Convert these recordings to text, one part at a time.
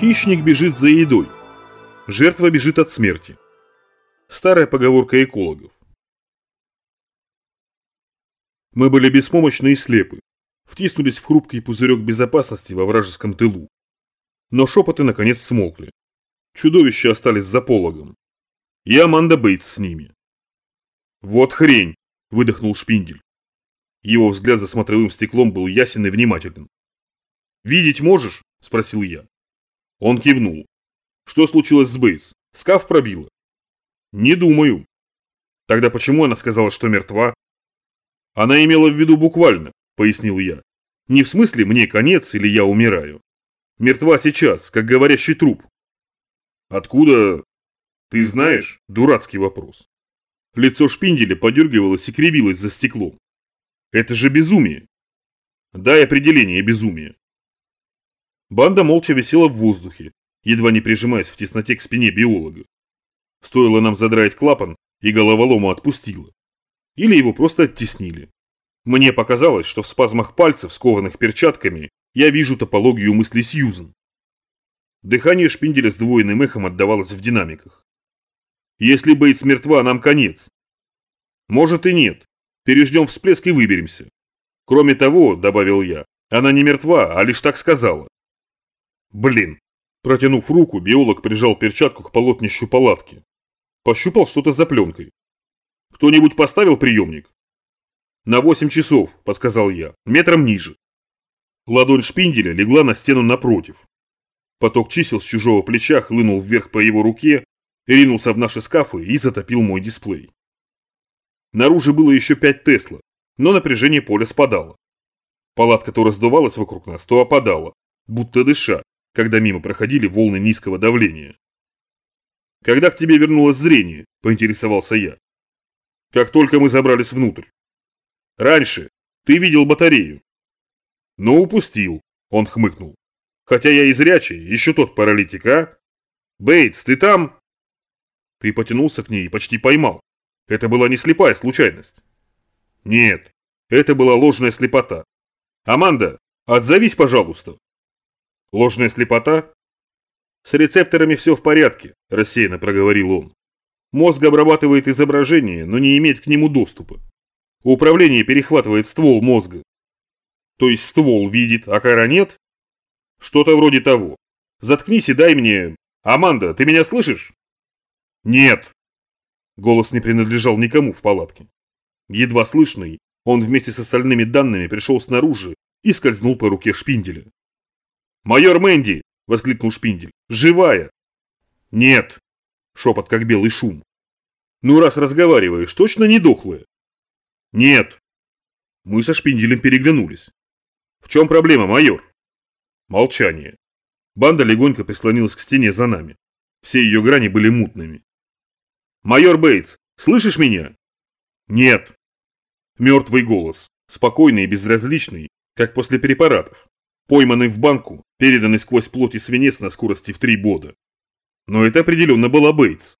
Хищник бежит за едой. Жертва бежит от смерти. Старая поговорка экологов. Мы были беспомощны и слепы. Втиснулись в хрупкий пузырек безопасности во вражеском тылу. Но шепоты наконец смолкли. Чудовища остались за пологом. И Аманда Бейтс с ними. «Вот хрень!» – выдохнул Шпиндель. Его взгляд за смотровым стеклом был ясен и внимателен. «Видеть можешь?» – спросил я. Он кивнул. «Что случилось с Бейтс? Скаф пробила?» «Не думаю». «Тогда почему она сказала, что мертва?» «Она имела в виду буквально», – пояснил я. «Не в смысле мне конец или я умираю. Мертва сейчас, как говорящий труп». «Откуда?» «Ты знаешь?» – дурацкий вопрос. Лицо Шпинделя подергивалось и кривилось за стеклом. Это же безумие. Дай определение безумия. Банда молча висела в воздухе, едва не прижимаясь в тесноте к спине биолога. Стоило нам задраить клапан, и головолому отпустило. Или его просто оттеснили. Мне показалось, что в спазмах пальцев, скованных перчатками, я вижу топологию мысли Сьюзен. Дыхание шпинделя с двойным эхом отдавалось в динамиках. Если Бейтс мертва, нам конец. Может и нет. Переждем всплеск и выберемся. Кроме того, добавил я, она не мертва, а лишь так сказала. Блин. Протянув руку, биолог прижал перчатку к полотнищу палатки. Пощупал что-то за пленкой. Кто-нибудь поставил приемник? На 8 часов, подсказал я, метром ниже. Ладонь шпинделя легла на стену напротив. Поток чисел с чужого плеча хлынул вверх по его руке, ринулся в наши скафы и затопил мой дисплей. Наружу было еще 5 Тесла, но напряжение поля спадало. Палатка то раздувалась вокруг нас, то опадала, будто дыша, когда мимо проходили волны низкого давления. «Когда к тебе вернулось зрение?» – поинтересовался я. «Как только мы забрались внутрь». «Раньше. Ты видел батарею». «Но упустил», – он хмыкнул. «Хотя я и зрячий, еще тот паралитик, а? Бейтс, ты там?» Ты потянулся к ней и почти поймал. Это была не слепая случайность. Нет, это была ложная слепота. Аманда, отзовись, пожалуйста. Ложная слепота? С рецепторами все в порядке, рассеянно проговорил он. Мозг обрабатывает изображение, но не имеет к нему доступа. Управление перехватывает ствол мозга. То есть ствол видит, а кора нет? Что-то вроде того. Заткнись и дай мне... Аманда, ты меня слышишь? Нет, Голос не принадлежал никому в палатке. Едва слышный, он вместе с остальными данными пришел снаружи и скользнул по руке Шпинделя. «Майор Мэнди!» – воскликнул Шпиндель. «Живая!» «Нет!» – шепот как белый шум. «Ну раз разговариваешь, точно не дохлая?» «Нет!» Мы со Шпинделем переглянулись. «В чем проблема, майор?» Молчание. Банда легонько прислонилась к стене за нами. Все ее грани были мутными. «Майор Бейтс, слышишь меня?» «Нет». Мертвый голос, спокойный и безразличный, как после препаратов, пойманный в банку, переданный сквозь плоть и свинец на скорости в три бода. Но это определенно была Бейтс.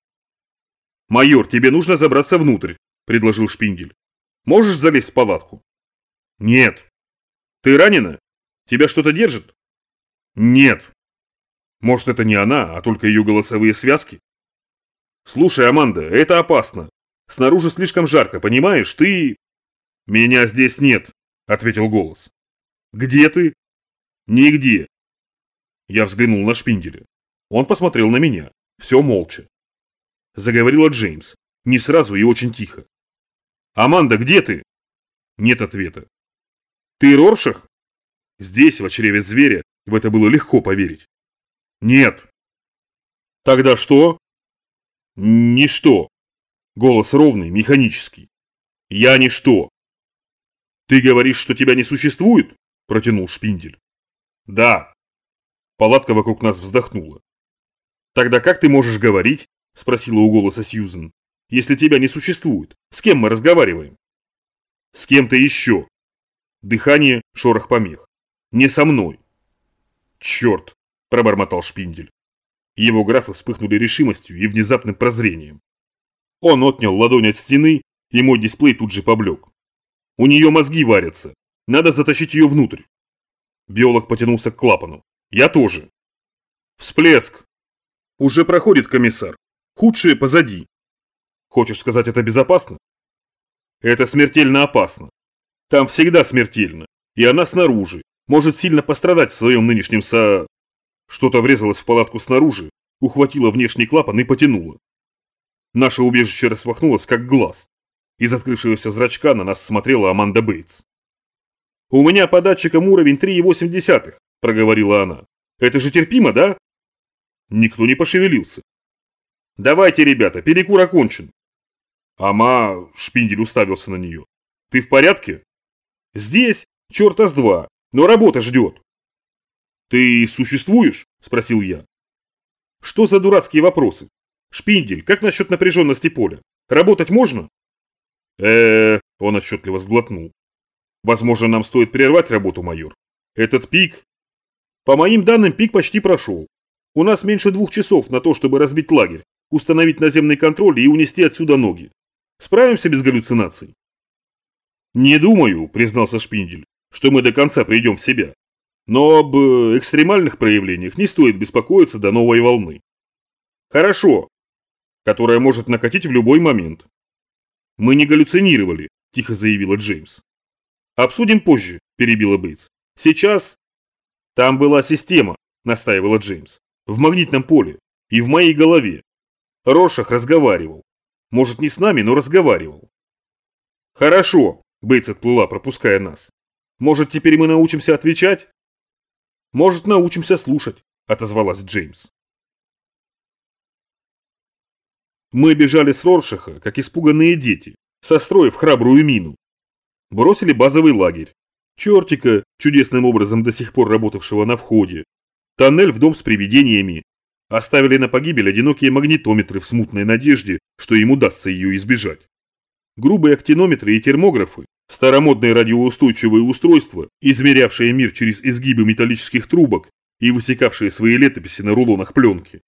«Майор, тебе нужно забраться внутрь», – предложил Шпиндель. «Можешь залезть в палатку?» «Нет». «Ты ранена? Тебя что-то держит?» «Нет». «Может, это не она, а только ее голосовые связки?» «Слушай, Аманда, это опасно. Снаружи слишком жарко, понимаешь? Ты...» «Меня здесь нет», — ответил голос. «Где ты?» «Нигде». Я взглянул на Шпинделя. Он посмотрел на меня. Все молча. Заговорила Джеймс. Не сразу и очень тихо. «Аманда, где ты?» Нет ответа. «Ты Роршах?» Здесь, в чреве зверя, в это было легко поверить. «Нет». «Тогда что?» Ничто. Голос ровный, механический. Я ничто. Ты говоришь, что тебя не существует? Протянул Шпиндель. Да. Палатка вокруг нас вздохнула. Тогда как ты можешь говорить? Спросила у голоса Сьюзен. Если тебя не существует, с кем мы разговариваем? С кем-то еще. Дыхание, шорох помех. Не со мной. Черт, пробормотал Шпиндель. Его графы вспыхнули решимостью и внезапным прозрением. Он отнял ладонь от стены, и мой дисплей тут же поблек. У нее мозги варятся. Надо затащить ее внутрь. Биолог потянулся к клапану. Я тоже. Всплеск. Уже проходит, комиссар. Худшее позади. Хочешь сказать, это безопасно? Это смертельно опасно. Там всегда смертельно. И она снаружи. Может сильно пострадать в своем нынешнем со... Что-то врезалось в палатку снаружи, ухватило внешний клапан и потянуло. Наше убежище распахнулось, как глаз. Из открывшегося зрачка на нас смотрела Аманда Бейтс. «У меня по датчикам уровень 3,8», – проговорила она. «Это же терпимо, да?» Никто не пошевелился. «Давайте, ребята, перекур окончен». Ама, Шпиндель уставился на нее. «Ты в порядке?» «Здесь, черта с два, но работа ждет». «Ты существуешь?» – спросил я. «Что за дурацкие вопросы? Шпиндель, как насчет напряженности поля? Работать можно?» э он отчетливо сглотнул. «Возможно, нам стоит прервать работу, майор. Этот пик...» «По моим данным, пик почти прошел. У нас меньше двух часов на то, чтобы разбить лагерь, установить наземный контроль и унести отсюда ноги. Справимся без галлюцинаций?» «Не думаю», – признался Шпиндель, – «что мы до конца придем в себя. Но об э, экстремальных проявлениях не стоит беспокоиться до новой волны. Хорошо. Которая может накатить в любой момент. Мы не галлюцинировали, тихо заявила Джеймс. Обсудим позже, перебила Бейтс. Сейчас... Там была система, настаивала Джеймс. В магнитном поле. И в моей голове. Рошах разговаривал. Может не с нами, но разговаривал. Хорошо, Бейтс отплыла, пропуская нас. Может теперь мы научимся отвечать? Может, научимся слушать, отозвалась Джеймс. Мы бежали с Роршаха, как испуганные дети, состроив храбрую мину. Бросили базовый лагерь. Чертика, чудесным образом до сих пор работавшего на входе. Тоннель в дом с привидениями. Оставили на погибель одинокие магнитометры в смутной надежде, что им удастся ее избежать. Грубые актинометры и термографы Старомодные радиоустойчивые устройства, измерявшие мир через изгибы металлических трубок и высекавшие свои летописи на рулонах пленки.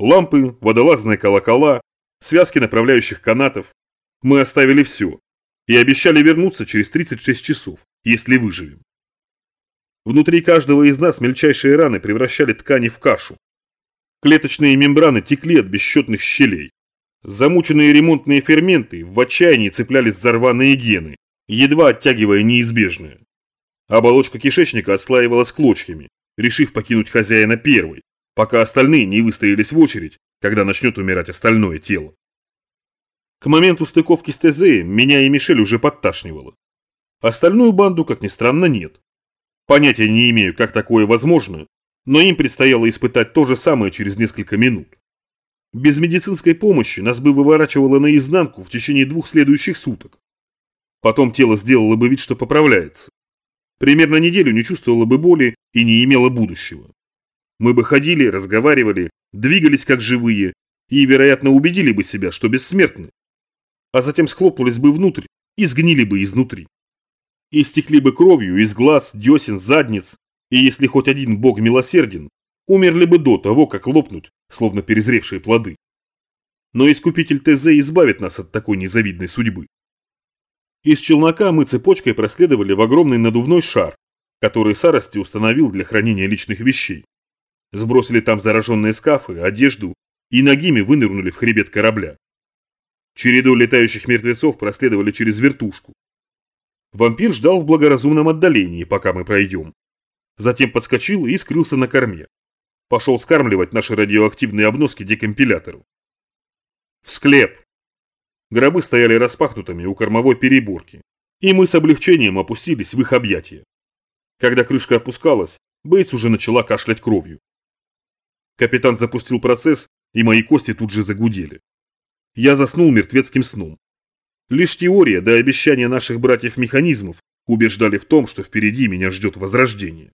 Лампы, водолазные колокола, связки направляющих канатов. Мы оставили все и обещали вернуться через 36 часов, если выживем. Внутри каждого из нас мельчайшие раны превращали ткани в кашу. Клеточные мембраны текли от бесчетных щелей. Замученные ремонтные ферменты в отчаянии цеплялись за рваные гены, едва оттягивая неизбежное. Оболочка кишечника отслаивалась клочьями, решив покинуть хозяина первой, пока остальные не выстоялись в очередь, когда начнет умирать остальное тело. К моменту стыковки с ТЗ меня и Мишель уже подташнивало. Остальную банду, как ни странно, нет. Понятия не имею, как такое возможно, но им предстояло испытать то же самое через несколько минут. Без медицинской помощи нас бы выворачивало наизнанку в течение двух следующих суток. Потом тело сделало бы вид, что поправляется. Примерно неделю не чувствовало бы боли и не имело будущего. Мы бы ходили, разговаривали, двигались как живые и, вероятно, убедили бы себя, что бессмертны. А затем схлопнулись бы внутрь и сгнили бы изнутри. И стекли бы кровью из глаз, десен, задниц, и если хоть один бог милосерден, умерли бы до того, как лопнуть, словно перезревшие плоды. Но искупитель ТЗ избавит нас от такой незавидной судьбы. Из челнока мы цепочкой проследовали в огромный надувной шар, который Сарости установил для хранения личных вещей. Сбросили там зараженные скафы, одежду и ногими вынырнули в хребет корабля. Череду летающих мертвецов проследовали через вертушку. Вампир ждал в благоразумном отдалении, пока мы пройдем. Затем подскочил и скрылся на корме. Пошел скармливать наши радиоактивные обноски декомпилятору. В склеп, Гробы стояли распахнутыми у кормовой переборки, и мы с облегчением опустились в их объятия. Когда крышка опускалась, Бейтс уже начала кашлять кровью. Капитан запустил процесс, и мои кости тут же загудели. Я заснул мертвецким сном. Лишь теория да обещания наших братьев-механизмов убеждали в том, что впереди меня ждет возрождение.